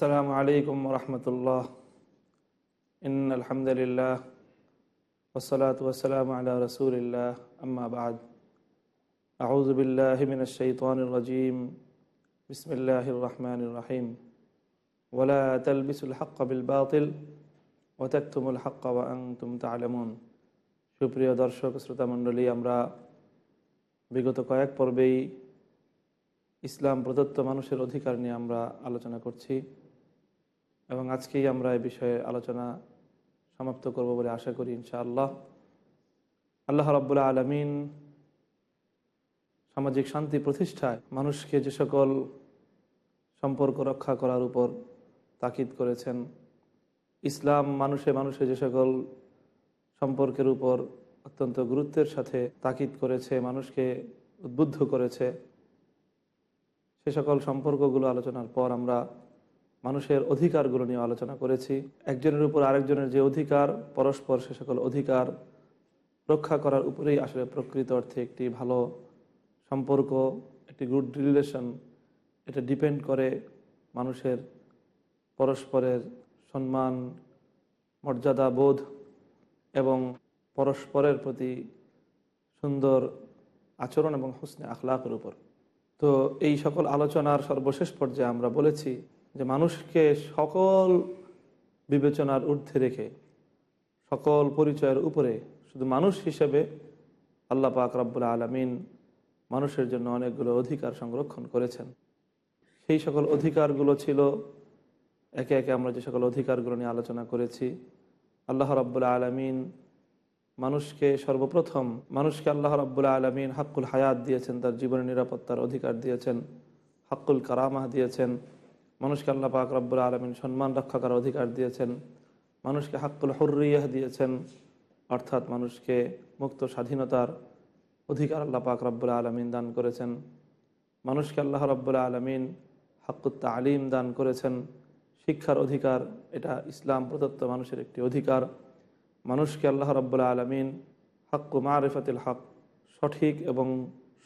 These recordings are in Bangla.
আসসালামু আলাইকুম রহমতুল্লাহ। ইন আলহামদুলিল্লাহ ওসলাত ওসালাম আলা রসুলিল্লাহ। আম্মা বাদ। আউযু বিল্লাহি মিনাশ শাইতানির রাজিম। বিসমিল্লাহির রহমানির রহিম। ওয়ালা তালবিসুল হক্ক বিল বাতিল ওয়া তাকতুমুল হক্ক ওয়া আনতুম তা'লামুন। সুপ্রিয় দর্শক, শ্রোতা মণ্ডলী, আমরা বিগত কয়েক পর্বেই ইসলাম প্রদত্ত মানুষের অধিকার নিয়ে আমরা আলোচনা করছি। এবং আজকেই আমরা এই বিষয়ে আলোচনা সমাপ্ত করব বলে আশা করি ইনশাআল্লাহ। আল্লাহ রাব্বুল আলমিন সামাজিক শান্তি প্রতিষ্ঠায় মানুষকে যে সকল সম্পর্ক রক্ষা করার উপর তাকিদ করেছেন, ইসলাম মানুষে মানুষে যে সকল সম্পর্কের উপর অত্যন্ত গুরুত্বের সাথে তাকিদ করেছে, মানুষকে উদ্বুদ্ধ করেছে, সে সকল সম্পর্কগুলো আলোচনার পর আমরা মানুষের অধিকারগুলো নিয়ে আলোচনা করেছি। একজনের উপর আরেকজনের যে অধিকার, পরস্পর সে সকল অধিকার রক্ষা করার উপরেই আসলে প্রকৃত অর্থে একটি ভালো সম্পর্ক, একটি গুড রিলেশন এটা ডিপেন্ড করে মানুষের পরস্পরের সম্মান, মর্যাদা, বোধ এবং পরস্পরের প্রতি সুন্দর আচরণ এবং হুসনে আখলাকের উপর। তো এই সকল আলোচনার সর্বশেষ পর্যায়ে আমরা বলেছি যে মানুষকে সকল বিবেচনার ঊর্ধ্বে রেখে, সকল পরিচয়ের উপরে শুধু মানুষ হিসেবে আল্লাহ পাক রব্বুল আলমিন মানুষের জন্য অনেকগুলো অধিকার সংরক্ষণ করেছেন। সেই সকল অধিকারগুলো ছিল, একে একে আমরা যে সকল অধিকারগুলো নিয়ে আলোচনা করেছি, আল্লাহ রব্বুল্লা আলমিন মানুষকে সর্বপ্রথম, মানুষকে আল্লাহ রাব্বুল্লাহ আলমিন হাক্কুল হায়াত দিয়েছেন, তার জীবনের নিরাপত্তার অধিকার দিয়েছেন, হাক্কুল কারামাহ দিয়েছেন মানুষকে আল্লাহ পাক রব্বুল্লাহ আলমিন সম্মান রক্ষা করার অধিকার দিয়েছেন। মানুষকে হাক্কুল হর্রিয়াহ দিয়েছেন। অর্থাৎ মানুষকে মুক্ত স্বাধীনতার অধিকার আল্লাহ পাক রব্বুল্লাহ আলমিন দান করেছেন। মানুষকে আল্লাহ রব্বুল্লাহ আলমিন হাক্কুত্তা আলিম দান করেছেন। শিক্ষার অধিকার, এটা ইসলাম প্রদত্ত মানুষের একটি অধিকার। মানুষকে আল্লাহ রব্বুল্লা আলমিন হাক্কু মারিফাতিল হক, সঠিক এবং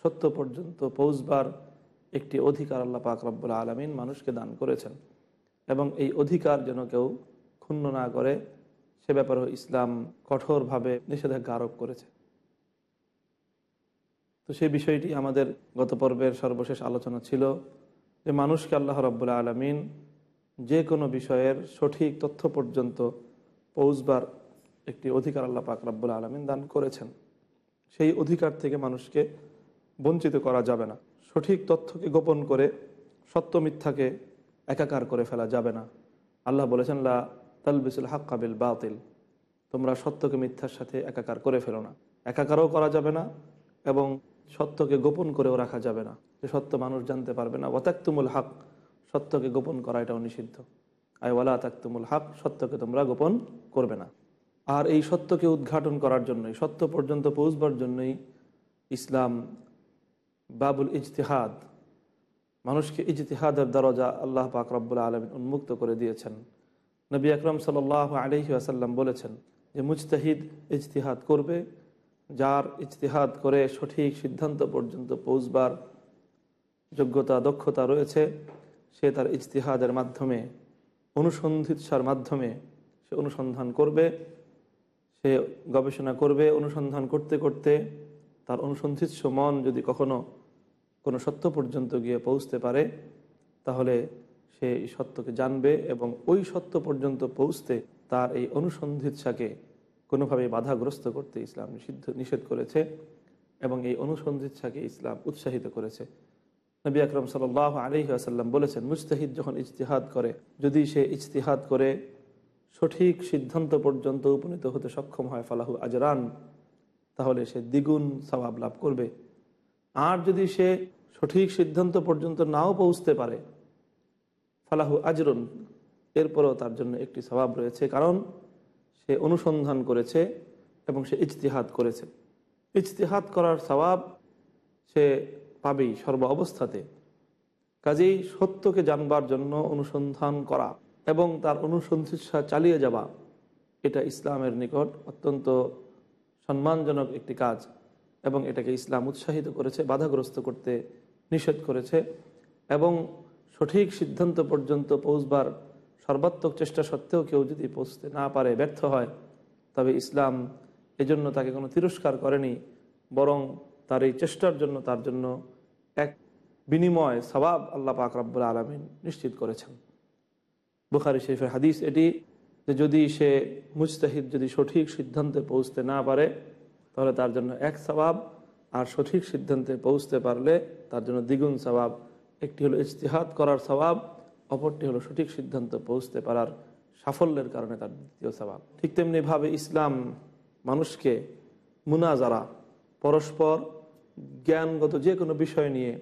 সত্য পর্যন্ত পৌঁছবার একটি অধিকার আল্লাহ পাক রব্বুল্লা আলমিন মানুষকে দান করেছেন। এবং এই অধিকার যেন কেউ ক্ষুণ্ণ না করে, সে ব্যাপারেও ইসলাম কঠোরভাবে নিষেধাজ্ঞা আরোপ করেছে। তো সেই বিষয়টি আমাদের গত পর্বের সর্বশেষ আলোচনা ছিল যে মানুষকে আল্লাহ রব্বুল্লা আলমিন যে কোনো বিষয়ের সঠিক তথ্য পর্যন্ত পৌঁছবার একটি অধিকার আল্লাহ পাক রাব্বুল আলমিন দান করেছেন। সেই অধিকার থেকে মানুষকে বঞ্চিত করা যাবে না। সঠিক তথ্যকে গোপন করে সত্য মিথ্যাকে একাকার করে ফেলা যাবে না। আল্লাহ বলেছেন, লা তালবিসুল হাক কাবিল বাতিল। তোমরা সত্যকে মিথ্যার সাথে একাকার করে ফেলো না। একাকারও করা যাবে না এবং সত্যকে গোপন করেও রাখা যাবে না। যে সত্য মানুষ জানতে পারবে না, ওয়াতাক্তুমুল হক, সত্যকে গোপন করা এটাও নিষিদ্ধ। আয়, ওয়ালা তাক্তুমুল হক, সত্যকে তোমরা গোপন করবে না। আর এই সত্যকে উদ্ঘাটন করার জন্যই, সত্য পর্যন্ত পৌঁছবার জন্যই ইসলাম বাবুল ইজতিহাদ। মানুষকে ইজতিহাদের দরজা আল্লাহ পাক রব্বুল আলমিন উন্মুক্ত করে দিয়েছেন। নবী আকরম সাল আলহি আসাল্লাম বলেছেন যে, মুজতাহিদ ইজতিহাদ করবে, যার ইজতিহাদ করে সঠিক সিদ্ধান্ত পর্যন্ত পৌঁছবার যোগ্যতা, দক্ষতা রয়েছে, সে তার ইজতিহাদের মাধ্যমে, অনুসন্ধিৎসার মাধ্যমে সে অনুসন্ধান করবে, সে গবেষণা করবে, অনুসন্ধান করতে করতে তার অনুসন্ধিৎস মন যদি কখনো কোনো সত্য পর্যন্ত গিয়ে পৌঁছতে পারে, তাহলে সে এই সত্যকে জানবে এবং ওই সত্য পর্যন্ত পৌঁছতে তার এই অনুসন্ধিৎসাকে কোনোভাবে বাধাগ্রস্ত করতে ইসলাম নিষিদ্ধ, নিষেধ করেছে এবং এই অনুসন্ধিচ্ছাকে ইসলাম উৎসাহিত করেছে। নবী আকরম সাল আলহি আসাল্লাম বলেছেন মুস্তাহিদ যখন ইজতিহাদ করে, যদি সে ইজতিহাদ করে, সঠিক সিদ্ধান্ত পর্যন্ত উপনীত হতে সক্ষম হয়, ফালাহু আজরান। তাহলে সে দ্বিগুণ স্বভাব লাভ করবে। আর যদি সে সঠিক সিদ্ধান্ত পর্যন্ত নাও পৌঁছতে পারে, ফালাহু আজরুন। এরপরও তার জন্য একটি স্বভাব রয়েছে, কারণ সে অনুসন্ধান করেছে এবং সে ইজতিহাদ করেছে। ইজতিহাদ করার স্বভাব সে পাবেই সর্ব অবস্থাতে। কাজেই সত্যকে জানবার জন্য অনুসন্ধান করা এবং তার অনুসন্ধিৎসা চালিয়ে যাওয়া, এটা ইসলামের নিকট অত্যন্ত সম্মানজনক একটি কাজ এবং এটাকে ইসলাম উৎসাহিত করেছে, বাধাগ্রস্ত করতে নিষেধ করেছে এবং সঠিক সিদ্ধান্ত পর্যন্ত পৌঁছবার সর্বাত্মক চেষ্টা সত্ত্বেও কেউ যদি পৌঁছতে না পারে, ব্যর্থ হয়, তবে ইসলাম এজন্য তাকে কোনো তিরস্কার করেনি, বরং তার এই চেষ্টার জন্য, তার জন্য এক বিনিময় সবাব আল্লাহ পাক রব্বুল আলমিন নিশ্চিত করেছেন। বুখারি শরীফের হাদিস এটি যে যদি সে মুজতাহিদ যদি সঠিক সিদ্ধান্তে পৌঁছতে না পারে, তাহলে তার জন্য এক স্বভাব আর সঠিক সিদ্ধান্তে পৌঁছতে পারলে তার জন্য দ্বিগুণ স্বভাব একটি হলো ইজতিহাদ করার স্বভাব অপরটি হলো সঠিক সিদ্ধান্ত পৌঁছতে পারার সাফল্যের কারণে তার দ্বিতীয় স্বভাব ঠিক তেমনিভাবে ইসলাম মানুষকে মুনাজারা, পরস্পর জ্ঞানগত যে কোনো বিষয় নিয়ে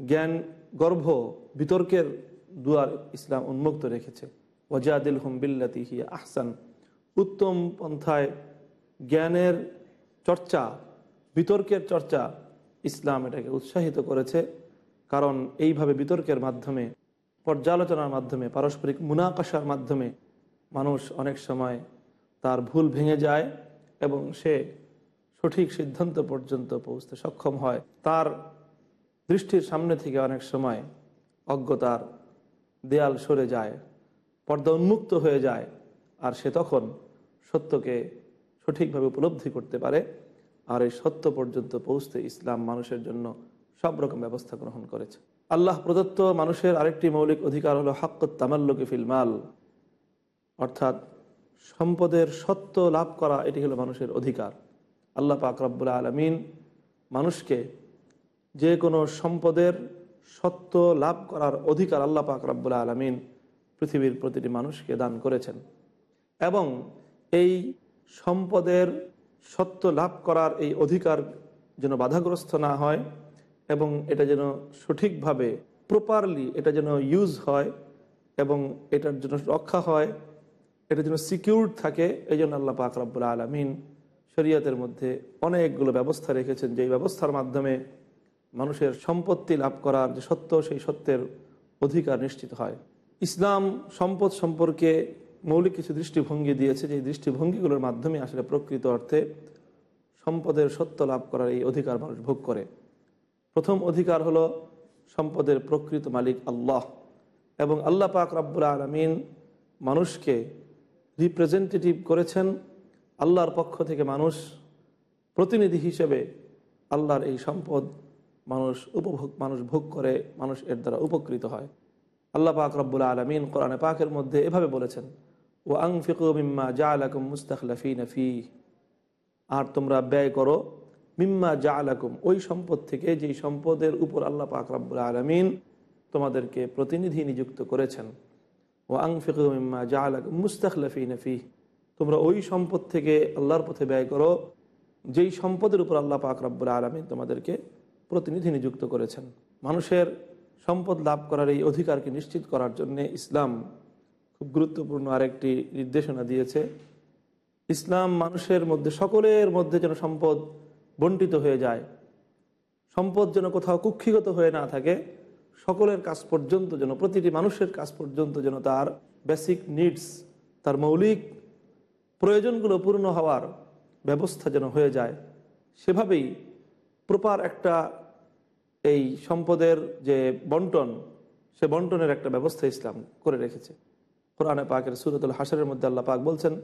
জ্ঞান গর্ভ বিতর্কের দুয়ার ইসলাম উন্মুক্ত রেখেছে। ওয়াজাদিল হুম বিল্লাতি হিয়া আহসান। উত্তম পন্থায় জ্ঞানের চর্চা, বিতর্কের চর্চা ইসলাম এটাকে উৎসাহিত করেছে। কারণ এইভাবে বিতর্কের মাধ্যমে, পর্যালোচনার মাধ্যমে, পারস্পরিক মুনাকাশার মাধ্যমে মানুষ অনেক সময় তার ভুল ভেঙে যায় এবং সে সঠিক সিদ্ধান্ত পর্যন্ত পৌঁছতে সক্ষম হয়। তার দৃষ্টির সামনে থেকে অনেক সময় অজ্ঞতার দেয়াল সরে যায়। পর্দা উন্মুক্ত হয়ে যায় আর সে তখন সত্যকে সঠিকভাবে উপলব্ধি করতে পারে আর এই সত্য পর্যন্ত পৌঁছতে ইসলাম মানুষের জন্য সব রকম ব্যবস্থা গ্রহণ করেছে। আল্লাহ প্রদত্ত মানুষের আরেকটি মৌলিক অধিকার হলো হাক্কত তামাল্লুকি ফিলমাল অর্থাৎ সম্পদের সত্য লাভ করা, এটি হলো মানুষের অধিকার। আল্লাহ পাক রব্বুল আলমিন মানুষকে যে কোনো সম্পদের সত্য লাভ করার অধিকার আল্লাহ পাক রব্বুল আলমিন পৃথিবীর প্রতিটি মানুষকে দান করেছেন। এবং এই সম্পদের সত্য লাভ করার এই অধিকার যেন বাধাগ্রস্ত না হয় এবং এটা যেন সঠিকভাবে প্রপারলি এটা যেন ইউজ হয় এবং এটার জন্য রক্ষা হয়, এটা যেন সিকিউর থাকে এই জন্য আল্লাহ পাক রব্বুল আলমিন শরীয়তের মধ্যে অনেকগুলো ব্যবস্থা রেখেছেন, যেই ব্যবস্থার মাধ্যমে মানুষের সম্পত্তি লাভ করার যে সত্য, সেই সত্যের অধিকার নিশ্চিত হয়। ইসলাম সম্পদ সম্পর্কে মৌলিক কিছু দৃষ্টিভঙ্গি দিয়েছে, যে দৃষ্টিভঙ্গিগুলোর মাধ্যমে আসলে প্রকৃত অর্থে সম্পদের সত্য লাভ করার এই অধিকার মানুষ ভোগ করে। প্রথম অধিকার হলো সম্পদের প্রকৃত মালিক আল্লাহ। এবং আল্লাহ পাক রাব্বুল আলমিন মানুষকে রিপ্রেজেন্টেটিভ করেছেন। আল্লাহর পক্ষ থেকে মানুষ প্রতিনিধি হিসেবে আল্লাহর এই সম্পদ মানুষ উপভোগ, মানুষ ভোগ করে, মানুষ এর দ্বারা উপকৃত হয়। আল্লাহ পাক রব্বুল আলমিন কোরআনে পাকের মধ্যে এভাবে বলেছেন ও আং ফিকুমিম্মা জা আলাকুম মুস্তাখলাফি নফি আর তোমরা ব্যয় করো, মিম্মা জা আলাকুম ওই সম্পদ থেকে যেই সম্পদের উপর আল্লাহ পাক রব্বুল আলমিন তোমাদেরকে প্রতিনিধি নিযুক্ত করেছেন। ও আং ফিকুমিম্মা জা আলাকুম মুস্তাখলাফি নফি তোমরা ওই সম্পদ থেকে আল্লাহর পথে ব্যয় করো, যেই সম্পদের উপর আল্লাহ পাক রব্বুল আলমিন তোমাদেরকে প্রতিনিধি নিযুক্ত করেছেন। মানুষের সম্পদ লাভ করার এই অধিকারকে নিশ্চিত করার জন্যে ইসলাম খুব গুরুত্বপূর্ণ আরেকটি নির্দেশনা দিয়েছে। ইসলাম মানুষের মধ্যে, সকলের মধ্যে যেন সম্পদ বন্টিত হয়ে যায়, সম্পদ যেন কোথাও কুক্ষিগত হয়ে না থাকে, সকলের কাজ পর্যন্ত যেন, প্রতিটি মানুষের কাজ পর্যন্ত যেন তার বেসিক নিডস তার মৌলিক প্রয়োজনগুলো পূর্ণ হওয়ার ব্যবস্থা যেন হয়ে যায়। সেভাবেই প্রপার একটা এই সম্পদের যে বন্টন, সে বন্টনের একটা ব্যবস্থা ইসলাম করে রেখেছে। কোরআনে পাকের সুরতুল হাসরের মধ্যে আল্লাহ পাক বলছেন,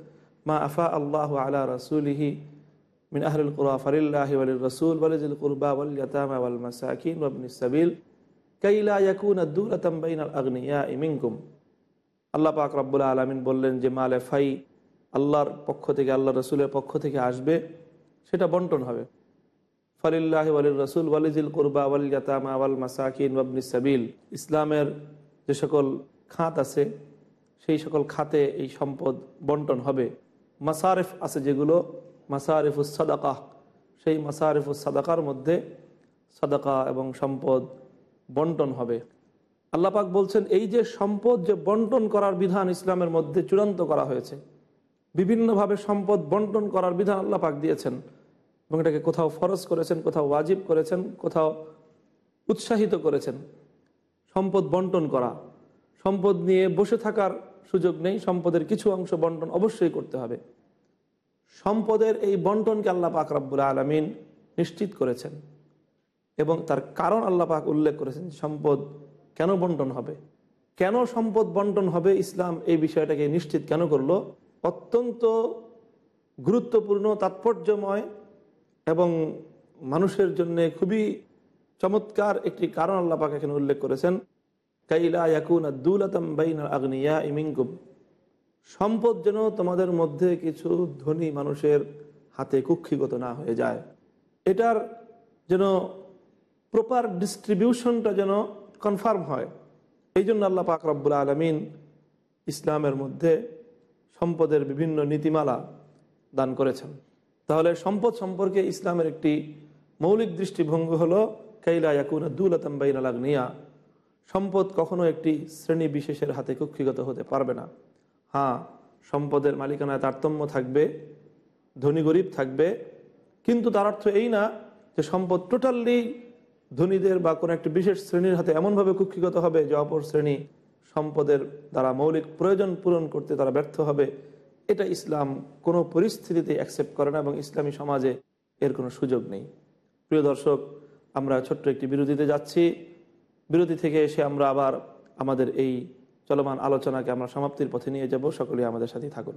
মা আফা আল্লাহ আলা রসুলিহি মিন আহরুল কুরা ফরিল্লাহি ওয়ালির রসুল ওয়ালিজুল কুরবা ওয়াল ইয়াতামা ওয়াল মাসাকিন ওয়াবনি সাবিল কাইলা ইয়াকুন আদ-দুলাতাম বাইনাল আগনিয়া মিনকুম। আল্লাহ পাক রব্বুল আলামিন বললেন যে, মালে ফাই আল্লাহর পক্ষ থেকে আল্লাহ রসুলের পক্ষ থেকে আসবে, সেটা বন্টন হবে। ফলিল্লাহ ওয়ালিল রসুল ওয়ালিজিল কুরবা ওয়াল ইয়াতামা ওয়াল মাসাকিন ওয়াবনি সাবিল। ইসলামের যে সকল খাত আছে, সেই সকল খাতে এই সম্পদ বন্টন হবে। মাসারেফ আছে যেগুলো মাসারিফুস সাদাকাহ সেই মাসারিফুস সাদাকার মধ্যে সাদাকা এবং সম্পদ বন্টন হবে। আল্লাপাক বলছেন, এই যে সম্পদ যে বন্টন করার বিধান ইসলামের মধ্যে চূড়ান্ত করা হয়েছে, বিভিন্নভাবে সম্পদ বন্টন করার বিধান আল্লাহ পাক দিয়েছেন। এবং এটাকে কোথাও ফরজ করেছেন, কোথাও ওয়াজিব করেছেন, কোথাও উৎসাহিত করেছেন। সম্পদ বন্টন করা, সম্পদ নিয়ে বসে থাকার সুযোগ নেই, সম্পদের কিছু অংশ বন্টন অবশ্যই করতে হবে। সম্পদের এই বন্টনকে আল্লাহ পাক রব্বুল আলমিন নিশ্চিত করেছেন এবং তার কারণ আল্লাহ পাক উল্লেখ করেছেন সম্পদ কেন বন্টন হবে? কেন সম্পদ বন্টন হবে? ইসলাম এই বিষয়টাকে নিশ্চিত কেন করল? অত্যন্ত গুরুত্বপূর্ণ, তাৎপর্যময় এবং মানুষের জন্য খুবই চমৎকার একটি কারণ আল্লাহ পাক এখানে উল্লেখ করেছেন কাইলা ইয়াকুন আদুলাতাম বাইন আগ্নিয়া ইমিংকুম সম্পদ যেন তোমাদের মধ্যে কিছু ধনী মানুষের হাতে কুক্ষিগত না হয়ে যায়। এটার যেন প্রপার ডিস্ট্রিবিউশনটা যেন কনফার্ম হয়। এই জন্য আল্লাহ পাক রব্বুল আলমিন ইসলামের মধ্যে সম্পদের বিভিন্ন নীতিমালা দান করেছেন। তাহলে সম্পদ সম্পর্কে ইসলামের একটি মৌলিক দৃষ্টিভঙ্গি হলো, কাইলা ইয়াকুন দুলাতাম বাইন আলাগনিয়া সম্পদ কখনো একটি শ্রেণি বিশেষের হাতে কক্ষিগত হতে পারবে না। হ্যাঁ সম্পদের মালিকানায় তারতম্য থাকবে, ধনী গরিব থাকবে, কিন্তু তার অর্থ এই না যে সম্পদ টোটালি ধনীদের বা কোনো একটি বিশেষ শ্রেণির হাতে এমনভাবে কুক্ষিগত হবে যে অপর শ্রেণি সম্পদের দ্বারা মৌলিক প্রয়োজন পূরণ করতে তারা ব্যর্থ হবে। এটা ইসলাম কোনো পরিস্থিতিতে অ্যাকসেপ্ট করে না এবং ইসলামী সমাজে এর কোনো সুযোগ নেই। প্রিয় দর্শক, আমরা ছোট্ট একটি বিরতিতে যাচ্ছি। বিরতি থেকে এসে আমরা আবার আমাদের এই চলমান আলোচনাকে আমরা সমাপ্তির পথে নিয়ে যাব। সকলেই আমাদের সাথে থাকুন।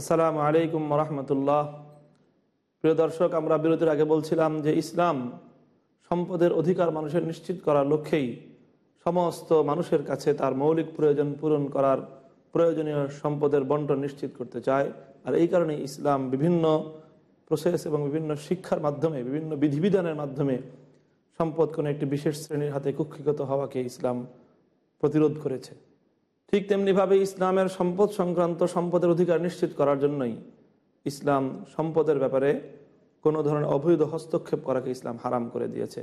আসসালামু আলাইকুম রহমতুল্লাহ প্রিয় দর্শক, আমরা বিরতির আগে বলছিলাম যে ইসলাম সম্পদের অধিকার মানুষের নিশ্চিত করার লক্ষ্যেই সমস্ত মানুষের কাছে তার মৌলিক প্রয়োজন পূরণ করার প্রয়োজনীয় সম্পদের বন্টন নিশ্চিত করতে চায়। আর এই কারণে ইসলাম বিভিন্ন প্রসেস এবং বিভিন্ন শিক্ষার মাধ্যমে, বিভিন্ন বিধিবিধানের মাধ্যমে সম্পদ কোনো একটি বিশেষ শ্রেণির হাতে কুক্ষিগত হওয়াকে ইসলাম প্রতিরোধ করেছে। ঠিক তেমনিভাবে ইসলামের সম্পদ সংক্রান্ত সম্পদের অধিকার নিশ্চিত করার জন্যই ইসলাম সম্পদের ব্যাপারে কোনো ধরনের অবৈধ হস্তক্ষেপ করাকে ইসলাম হারাম করে দিয়েছে।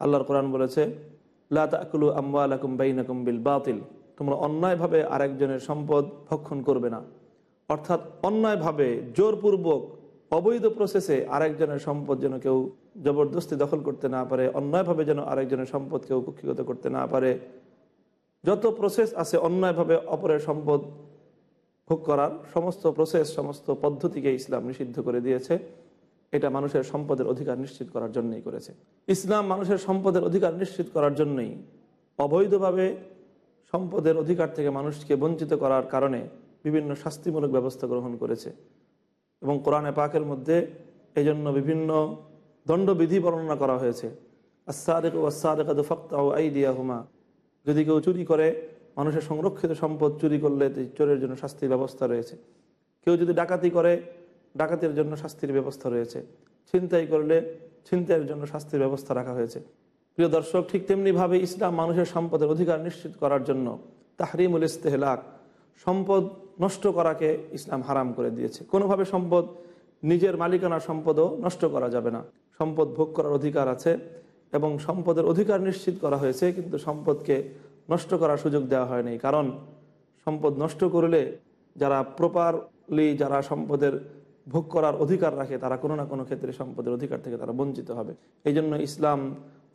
আল্লাহর কোরআন বলেছে লাকুলু আম্বালাকুম বাইনাকুম বিল বাতিল। তোমরা অন্যায়ভাবে আরেকজনের সম্পদ ভক্ষণ করবে না। অর্থাৎ অন্যায়ভাবে জোরপূর্বক অবৈধ প্রসেসে আরেকজনের সম্পদ যেন কেউ জবরদস্তি দখল করতে না পারে, অন্যায়ভাবে যেন আরেকজনের সম্পদ কেউ কুক্ষিগত করতে না পারে যত প্রসেস আছে অন্যায়ভাবে অপরের সম্পদ ভোগ করার, সমস্ত প্রসেস সমস্ত পদ্ধতিকে ইসলাম নিষিদ্ধ করে দিয়েছে। এটা মানুষের সম্পদের অধিকার নিশ্চিত করার জন্যই করেছে। ইসলাম মানুষের সম্পদের অধিকার নিশ্চিত করার জন্যই অবৈধভাবে সম্পদের অধিকার থেকে মানুষকে বঞ্চিত করার কারণে বিভিন্ন শাস্তিমূলক ব্যবস্থা গ্রহণ করেছে। এবং কোরআনে পাকের মধ্যে এই জন্য বিভিন্ন দণ্ডবিধি বর্ণনা করা হয়েছে। আসারেক ও আসারেক ফক্তা ও আইদিয়া হুমা যদি কেউ চুরি করে, মানুষের সংরক্ষিত সম্পদ চুরি করলে চোরের জন্য শাস্তির ব্যবস্থা রয়েছে। কেউ যদি ডাকাতি করে, ডাকাতির জন্য শাস্তির ব্যবস্থা রয়েছে। ছিনতাই করলে ছিনতাইয়ের জন্য শাস্তির ব্যবস্থা রাখা হয়েছে। প্রিয় দর্শক, ঠিক তেমনিভাবে ইসলাম মানুষের সম্পদের অধিকার নিশ্চিত করার জন্য তাহরিমুল ইস্তেহলাক সম্পদ নষ্ট করাকে ইসলাম হারাম করে দিয়েছে। কোনোভাবে সম্পদ নিজের মালিকানার সম্পদও নষ্ট করা যাবে না। সম্পদ ভোগ করার অধিকার আছে। এবং সম্পদের অধিকার নিশ্চিত করা হয়েছে, কিন্তু সম্পদকে নষ্ট করার সুযোগ দেওয়া হয়নি। কারণ সম্পদ নষ্ট করলে যারা প্রপারলি যারা সম্পদের ভোগ করার অধিকার রাখে, তারা কোনো না কোনো ক্ষেত্রে সম্পদের অধিকার থেকে তারা বঞ্চিত হবে। এই জন্য ইসলাম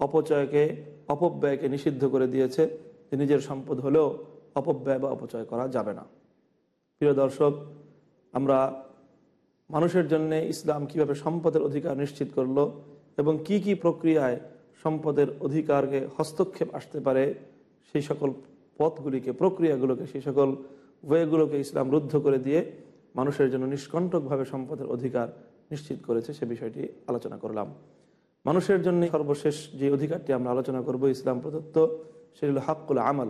অপচয়কে, অপব্যয়কে নিষিদ্ধ করে দিয়েছে যে নিজের সম্পদ হলেও অপব্যয় বা অপচয় করা যাবে না। প্রিয় দর্শক, আমরা মানুষের জন্য ইসলাম কীভাবে সম্পদের অধিকার নিশ্চিত করল এবং কি কি প্রক্রিয়ায় সম্পদের অধিকারকে হস্তক্ষেপ আসতে পারে, সেই সকল পথগুলিকে, প্রক্রিয়াগুলোকে, সেই সকল ওয়েগুলোকে ইসলাম রুদ্ধ করে দিয়ে মানুষের জন্য নিষ্কণ্টকভাবে সম্পদের অধিকার নিশ্চিত করেছে, সে বিষয়টি আলোচনা করলাম। মানুষের জন্য সর্বশেষ যে অধিকারটি আমরা আলোচনা করব, ইসলাম প্রদত্ত, সেটি হল হাক্কুল আমল।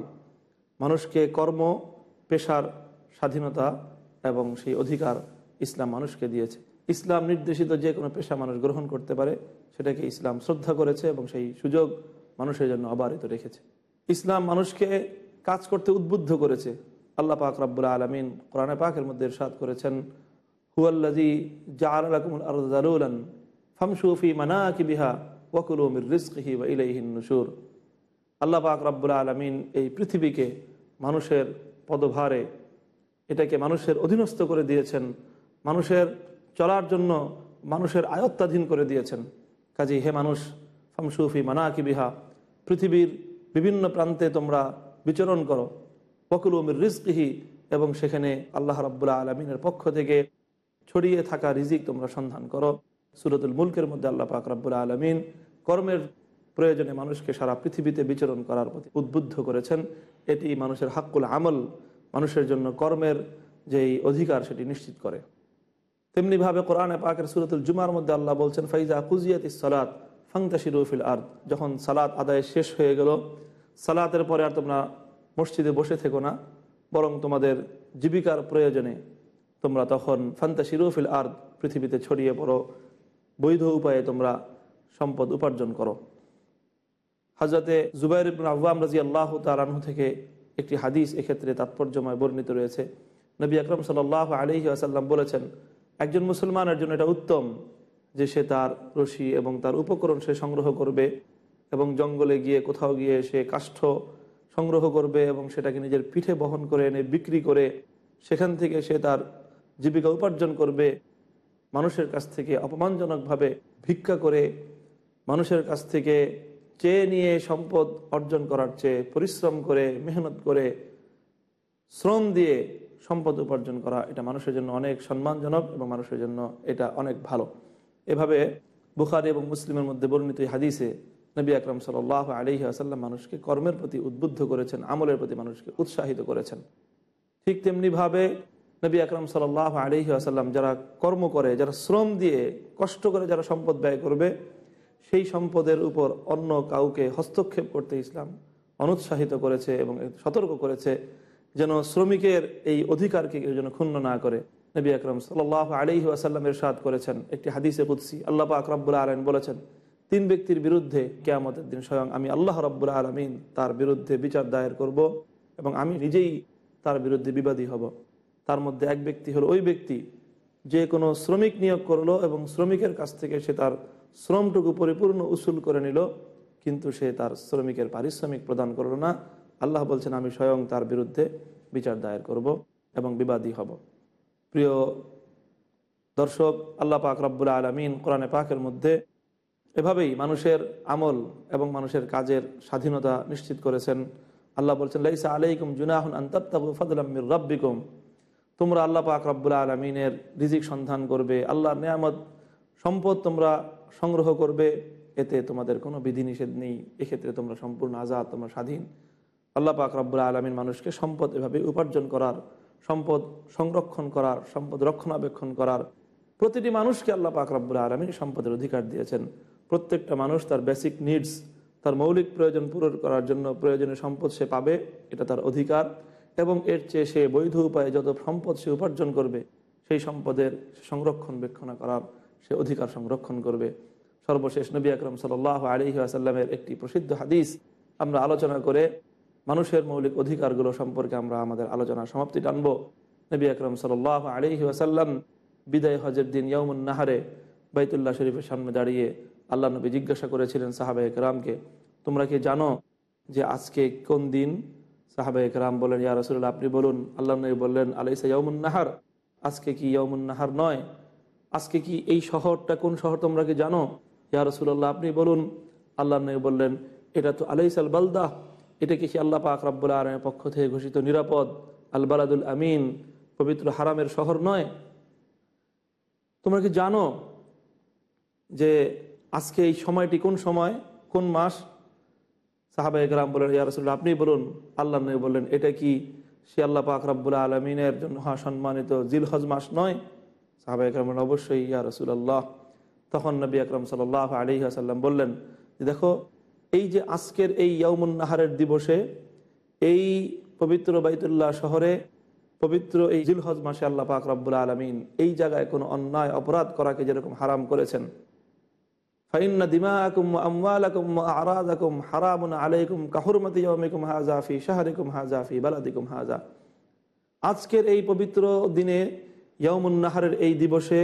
মানুষকে কর্ম, পেশার স্বাধীনতা এবং সেই অধিকার ইসলাম মানুষকে দিয়েছে। ইসলাম নির্দেশিত যে কোনো পেশা মানুষ গ্রহণ করতে পারে, সেটাকে ইসলাম শ্রদ্ধা করেছে এবং সেই সুযোগ মানুষের জন্য অবারিত রেখেছে। ইসলাম মানুষকে কাজ করতে উদ্বুদ্ধ করেছে। আল্লাহ পাক রব্বুল আলমিন কোরআনে পাকের মধ্যে ইরশাদ করেছেন হুয়াল্লাজি জাআলাকুমুল ফামসুফি মানাকি বিহা ওয়াকুলু মির রিজকিহি ইলাইহিন আল্লাহ পাক রব্বুল আলমিন এই পৃথিবীকে মানুষের পদভারে, এটাকে মানুষের অধীনস্থ করে দিয়েছেন। মানুষের চলার জন্য মানুষের আয়ত্তাধীন করে দিয়েছেন। কাজী হে মানুষ ফামসুফি মানাকি বিহা পৃথিবীর বিভিন্ন প্রান্তে তোমরা বিচরণ করো। ফকুল উমির রিজকিহি, এবং সেখানে আল্লাহ রাব্বুল্লাহ আলমিনের পক্ষ থেকে ছড়িয়ে থাকা রিজিক তোমরা সন্ধান করো। সুরতুল মুলকের মধ্যে আল্লাহ পাক রাব্বুল্লাহ আলমিন কর্মের প্রয়োজনে মানুষকে সারা পৃথিবীতে বিচরণ করার প্রতি উদ্বুদ্ধ করেছেন। এটি মানুষের হাক্কুল আমল, মানুষের জন্য কর্মের যেই অধিকার সেটি নিশ্চিত করে। তেমনিভাবে কোরআনে পাকের সুরতুল জুমার মধ্যে আল্লাহ বলছেন, ফাইজা কুজিয়াত সালাত ফাংতাশিরুফিল আর্দ। যখন সালাত আদায় শেষ হয়ে গেল, সালাতের পরে আর তোমরা মসজিদে বসে থেকো না, বরং তোমাদের জীবিকার প্রয়োজনে তোমরা তখন ফান্তা শিরুফিল আর্দ পৃথিবীতে ছড়িয়ে পড়ো, বৈধ উপায়ে তোমরা সম্পদ উপার্জন করো। হাজরতে জুবাইর ইবন আহ্বাম রাজি আল্লাহ তালাহু থেকে একটি হাদিস এক্ষেত্রে তাৎপর্যময় বর্ণিত রয়েছে। নবী আকরম সাল আলহি আসাল্লাম বলেছেন একজন মুসলমানের জন্য এটা উত্তম যে সে তার রশি এবং তার উপকরণ সে সংগ্রহ করবে এবং জঙ্গলে গিয়ে কোথাও গিয়ে সে কাষ্ঠ সংগ্রহ করবে এবং সেটাকে নিজের পিঠে বহন করে এনে বিক্রি করে সেখান থেকে সে তার জীবিকা উপার্জন করবে, মানুষের কাছ থেকে অপমানজনকভাবে ভিক্ষা করে, মানুষের কাছ থেকে চেয়ে নিয়ে সম্পদ অর্জন করার চেয়ে পরিশ্রম করে, মেহনত করে, শ্রম দিয়ে সম্পদ উপার্জন করা, এটা মানুষের জন্য অনেক সম্মানজনক এবং মানুষের জন্য এটা অনেক ভালো। এভাবে বুখারি এবং মুসলিমের মধ্যে বর্ণিত হাদিসে নবী আকরম সাল আলহি আসাল্লাম মানুষকে কর্মের প্রতি উদ্বুদ্ধ করেছেন, আমলের প্রতি মানুষকে উৎসাহিত করেছেন। ঠিক তেমনিভাবে নবী আকরম সাল আলহি আসাল্লাম যারা কর্ম করে, যারা শ্রম দিয়ে কষ্ট করে যারা সম্পদ ব্যয় করবে, সেই সম্পদের উপর অন্য কাউকে হস্তক্ষেপ করতে ইসলাম অনুৎসাহিত করেছে এবং সতর্ক করেছে। যেন শ্রমিকের এই অধিকারকে কেউ যেন ক্ষুণ্ণ না করে। নবী আকরম সাল আলহি আসাল্লামের সাদ করেছেন একটি হাদিসে কুদ্সি। আল্লাহ আকরাবুল্লা আলম বলেছেন, তিন ব্যক্তির বিরুদ্ধে কেয়ামতের দিন স্বয়ং আমি আল্লাহ রব্বুল আলমিন তার বিরুদ্ধে বিচার দায়ের করব এবং আমি নিজেই তার বিরুদ্ধে বিবাদী হব। তার মধ্যে এক ব্যক্তি হলো ওই ব্যক্তি যে কোনো শ্রমিক নিয়োগ করল এবং শ্রমিকের কাছ থেকে সে তার শ্রমটুকু পরিপূর্ণ উসুল করে নিল, কিন্তু সে তার শ্রমিকের পারিশ্রমিক প্রদান করল না। আল্লাহ বলছেন, আমি স্বয়ং তার বিরুদ্ধে বিচার দায়ের করব এবং বিবাদী হব। প্রিয় দর্শক, আল্লাহ পাক রব্বুল আলমিন কোরআনে পাকের মধ্যে এভাবেই মানুষের আমল এবং মানুষের কাজের স্বাধীনতা নিশ্চিত করেছেন। আল্লাহ বলছেন, লাইসা আলাইকুম জুনাহুন আন্তাবু ফদলামির রব্বিকুম। তোমরা আল্লাহ পাক রব্বুল আলমিনের রিজিক সন্ধান করবে, আল্লাহর নিয়ামত সম্পদ তোমরা সংগ্রহ করবে, এতে তোমাদের কোনো বিধিনিষেধ নেই। এক্ষেত্রে তোমরা সম্পূর্ণ আজাদ, তোমরা স্বাধীন। আল্লাহ পাক রব্বুল আলমিন মানুষকে সম্পদ এভাবে উপার্জন করার, সম্পদ সংরক্ষণ করার, সম্পদ রক্ষণাবেক্ষণ করার প্রতিটি মানুষকে আল্লাহ পাক রব্বুল আলমিন সম্পদের অধিকার দিয়েছেন। প্রত্যেকটা মানুষ তার বেসিক নিডস তার মৌলিক প্রয়োজন পূরণ করার জন্য প্রয়োজনীয় সম্পদ সে পাবে, এটা তার অধিকার এবং এর চেয়ে সে বৈধ উপায়ে যত সম্পদ সে উপার্জন করবে, সেই সম্পদের সংরক্ষণ বেক্ষণা করার, সে অধিকার সংরক্ষণ করবে। সর্বশেষ নবী আকরম সাল আলী আসাল্লামের একটি প্রসিদ্ধ হাদিস আমরা আলোচনা করে মানুষের মৌলিক অধিকারগুলো সম্পর্কে আমরা আমাদের আলোচনা সমাপ্তি টানব। নবী আকরম সাল আলী আসাল্লাম বিদায় হজের দিন ইয়মুন নাহারে বাইতুল্লাহ শরীফের সামনে দাঁড়িয়ে আল্লাহ নবী জিজ্ঞাসা করেছিলেন সাহাবাহিক রামকে তোমরা কি জানো যে আজকে কোন দিন? সাহাবাহিক রাম বলেন ইয়া রসুল্লাহ আপনি বলুন। আল্লাহ নবী বললেন, আলাইসা ইয়মুন নাহার? আজকে কি ইয়মুন নাহার নয়? আজকে কি এই শহরটা কোন শহর তোমরা কি জানো? ইয়া রসুল্লাহ আপনি বলুন। আল্লাহ নবী বললেন, এটা তো আলাইসাল বালদাহ এটা কি আল্লাহ পাক রাব্বুল আলমের পক্ষ থেকে ঘোষিত নিরাপদ আল বালাদুল আমিন, পবিত্র হারামের শহর নয়? তোমরা কি জানো যে আজকে এই সময়টি কোন সময়, কোন মাস? সাহাবা একরাম বলেন, ইয়া রসুল্লাহ আপনি বলুন আল্লাহ নবী বললেন, এটা কি সে আল্লাহ পাক রাব্বুল আলমিনের জন্য হা সম্মানিত জিল হজ মাস নয়? সাহাবা একরাম অবশ্যই, ইয়া রসুল্লাহ তখন নবী আকরম সাল আলী আসাল্লাম বললেন যে, দেখো এই যে আজকের এই ইয়ৌমুন নাহারের দিবসে, এই পবিত্র বাইতুল্লাহ শহরে, পবিত্র এই জিলহজ মাসে আল্লাহ পাক রব্বুল আলমিন এই জায়গায় কোনো অন্যায় অপরাধ করাকে যেরকম হারাম করেছেন। ফাইন্না দিমা আকুম আমাল আকুম আরাদ আকুম হারামুন আলাইকুম কাহুরমতি হাজাফি শাহরিকুম হাজাফি বালাদিকুম হাজা আজকের এই পবিত্র দিনে ইয়মুন নাহারের এই দিবসে,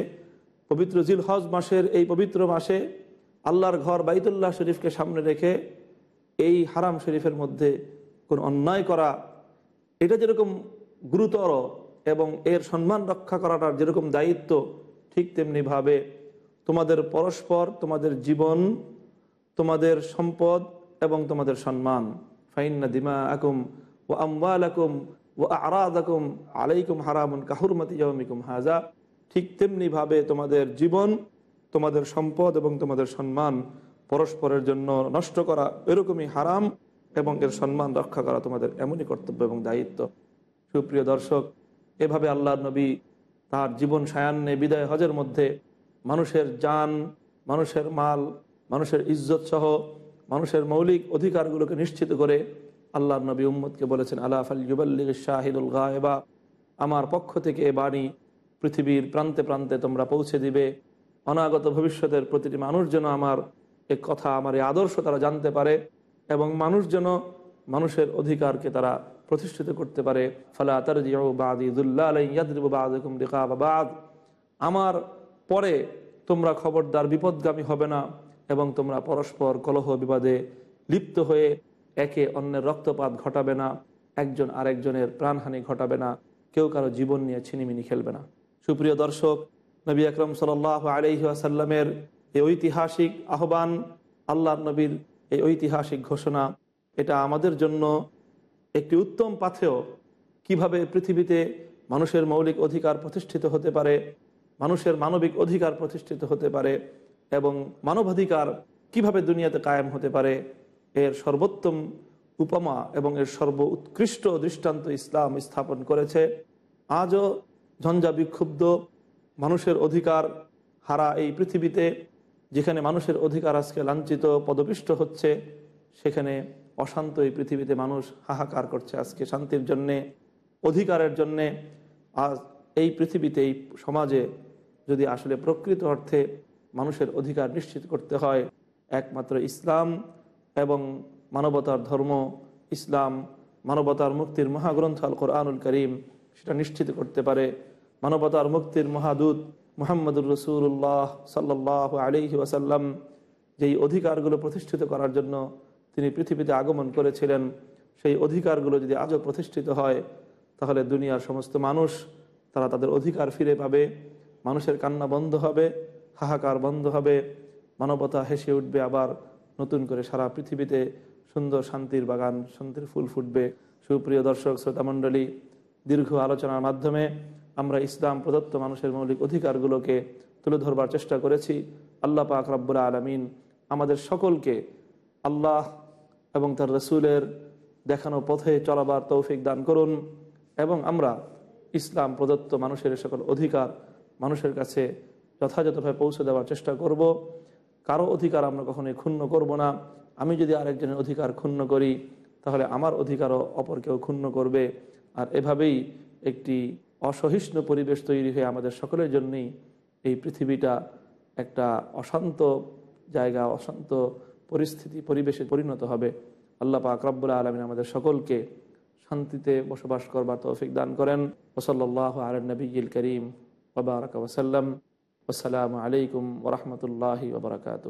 পবিত্র জিলহজ মাসের এই পবিত্র মাসে আল্লাহর ঘর বাইতুল্লাহ শরীফকে সামনে রেখে এই হারাম শরীফের মধ্যে কোন অন্যায় করা, এটা যেরকম গুরুতর এবং এর সম্মান রক্ষা করাটার যেরকম দায়িত্ব, ঠিক তেমনিভাবে তোমাদের পরস্পর, তোমাদের জীবন, তোমাদের সম্পদ এবং তোমাদের সম্মান। ফাইন্না দিমা আকুম ও আম্বাল আকুম ও আরাদ আকুম আলাইকুম হারামুন কাহুরমতি হাজা ঠিক তেমনিভাবে তোমাদের জীবন তোমাদের সম্পদ এবং তোমাদের সম্মান পরস্পরের জন্য নষ্ট করা এরকমই হারাম এবং এর সম্মান রক্ষা করা তোমাদের এমনই কর্তব্য এবং দায়িত্ব। সুপ্রিয় দর্শক, এভাবে আল্লাহ নবী তার জীবন সায়ান্নে বিদায় হজের মধ্যে মানুষের যান মানুষের মাল, মানুষের ইজ্জত সহ মানুষের মৌলিক অধিকারগুলোকে নিশ্চিত করে আল্লাহ নবী উম্মদকে বলেছেন আল্লাহ আল জুবাল্লি শাহিদুল গাহেবা আমার পক্ষ থেকে এ বাণী পৃথিবীর প্রান্তে প্রান্তে তোমরা পৌঁছে দিবে। অনাগত ভবিষ্যতের প্রতিটি মানুষ যেন আমার এ কথা, আমার এই আদর্শ তারা জানতে পারে এবং মানুষ যেন মানুষের অধিকারকে তারা প্রতিষ্ঠিত করতে পারে। ফালা তারজিবাদ আমার পরে তোমরা খবরদার বিপদগামী হবে না এবং তোমরা পরস্পর কলহ বিবাদে লিপ্ত হয়ে একে অন্যের রক্তপাত ঘটাবে না, একজন আরেকজনের প্রাণহানি ঘটাবে না, কেউ কারও জীবন নিয়ে ছিনিমিনি খেলবে না। সুপ্রিয় দর্শক নবী আকরম সাল আলহি আসাল্লামের এই ঐতিহাসিক আহ্বান আল্লাহ নবীর এই ঐতিহাসিক ঘোষণা, এটা আমাদের জন্য একটি উত্তম পাথেও কীভাবে পৃথিবীতে মানুষের মৌলিক অধিকার প্রতিষ্ঠিত হতে পারে, মানুষের মানবিক অধিকার প্রতিষ্ঠিত হতে পারে এবং মানবাধিকার কীভাবে দুনিয়াতে কায়েম হতে পারে, এর সর্বোত্তম উপমা এবং এর সর্ব উৎকৃষ্ট দৃষ্টান্ত ইসলাম স্থাপন করেছে। আজও ঝঞ্ঝা বিক্ষুব্ধ মানুষের অধিকার হারা এই পৃথিবীতে, যেখানে মানুষের অধিকার আজকে লাঞ্ছিত, পদপিষ্ট হচ্ছে, সেখানে অশান্ত এই পৃথিবীতে মানুষ হাহাকার করছে আজকে শান্তির জন্যে, অধিকারের জন্যে। আজ এই পৃথিবীতে, এই সমাজে যদি আসলে প্রকৃত অর্থে মানুষের অধিকার নিশ্চিত করতে হয়, একমাত্র ইসলাম এবং মানবতার ধর্ম, ইসলাম মানবতার মুক্তির মহাগ্রন্থ আল কোরআনুল করিম সেটা নিশ্চিত করতে পারে। মানবতার মুক্তির মহাদূত মোহাম্মদুর রসুল্লাহ সাল্লাহ আলিহি ওয়াসাল্লাম যেই অধিকারগুলো প্রতিষ্ঠিত করার জন্য তিনি পৃথিবীতে আগমন করেছিলেন, সেই অধিকারগুলো যদি আজও প্রতিষ্ঠিত হয়, তাহলে দুনিয়ার সমস্ত মানুষ, তারা তাদের অধিকার ফিরে পাবে, মানুষের কান্না বন্ধ হবে, হাহাকার বন্ধ হবে, মানবতা হেসে উঠবে আবার, নতুন করে সারা পৃথিবীতে সুন্দর শান্তির বাগান, শান্তির ফুল ফুটবে। সুপ্রিয় দর্শক, শ্রোতামণ্ডলী, দীর্ঘ আলোচনার মাধ্যমে আমরা ইসলাম প্রদত্ত মানুষের মৌলিক অধিকারগুলোকে তুলে ধরবার চেষ্টা করেছি। আল্লাহ পাক রব্বুল আলমিন আমাদের সকলকে আল্লাহ এবং তার রসুলের দেখানো পথে চলাবার তৌফিক দান করুন এবং আমরা ইসলাম প্রদত্ত মানুষের সকল অধিকার মানুষের কাছে যথাযথভাবে পৌঁছে দেওয়ার চেষ্টা করব। কারও অধিকার আমরা কখনোই ক্ষুণ্ণ করব না। আমি যদি আরেকজনের অধিকার ক্ষুণ্ণ করি, তাহলে আমার অধিকারও অপর কেউ ক্ষুণ্ণ করবে। আর এভাবেই একটি অসহিষ্ণু পরিবেশ তৈরি হয়ে আমাদের সকলের জন্যই এই পৃথিবীটা একটা অশান্ত জায়গা, অশান্ত পরিস্থিতি, পরিবেশে পরিণত হবে। আল্লাহ পাক রব্বুল আলমিন আমাদের সকলকে শান্তিতে বসবাস করবার তৌফিক দান করেন। ওসল্লাহ আল নবীল করিম। ওবরাক ওসাল্লাম আসসালামু আলাইকুম ওরহমতুল্লাহি ওবরাকাতু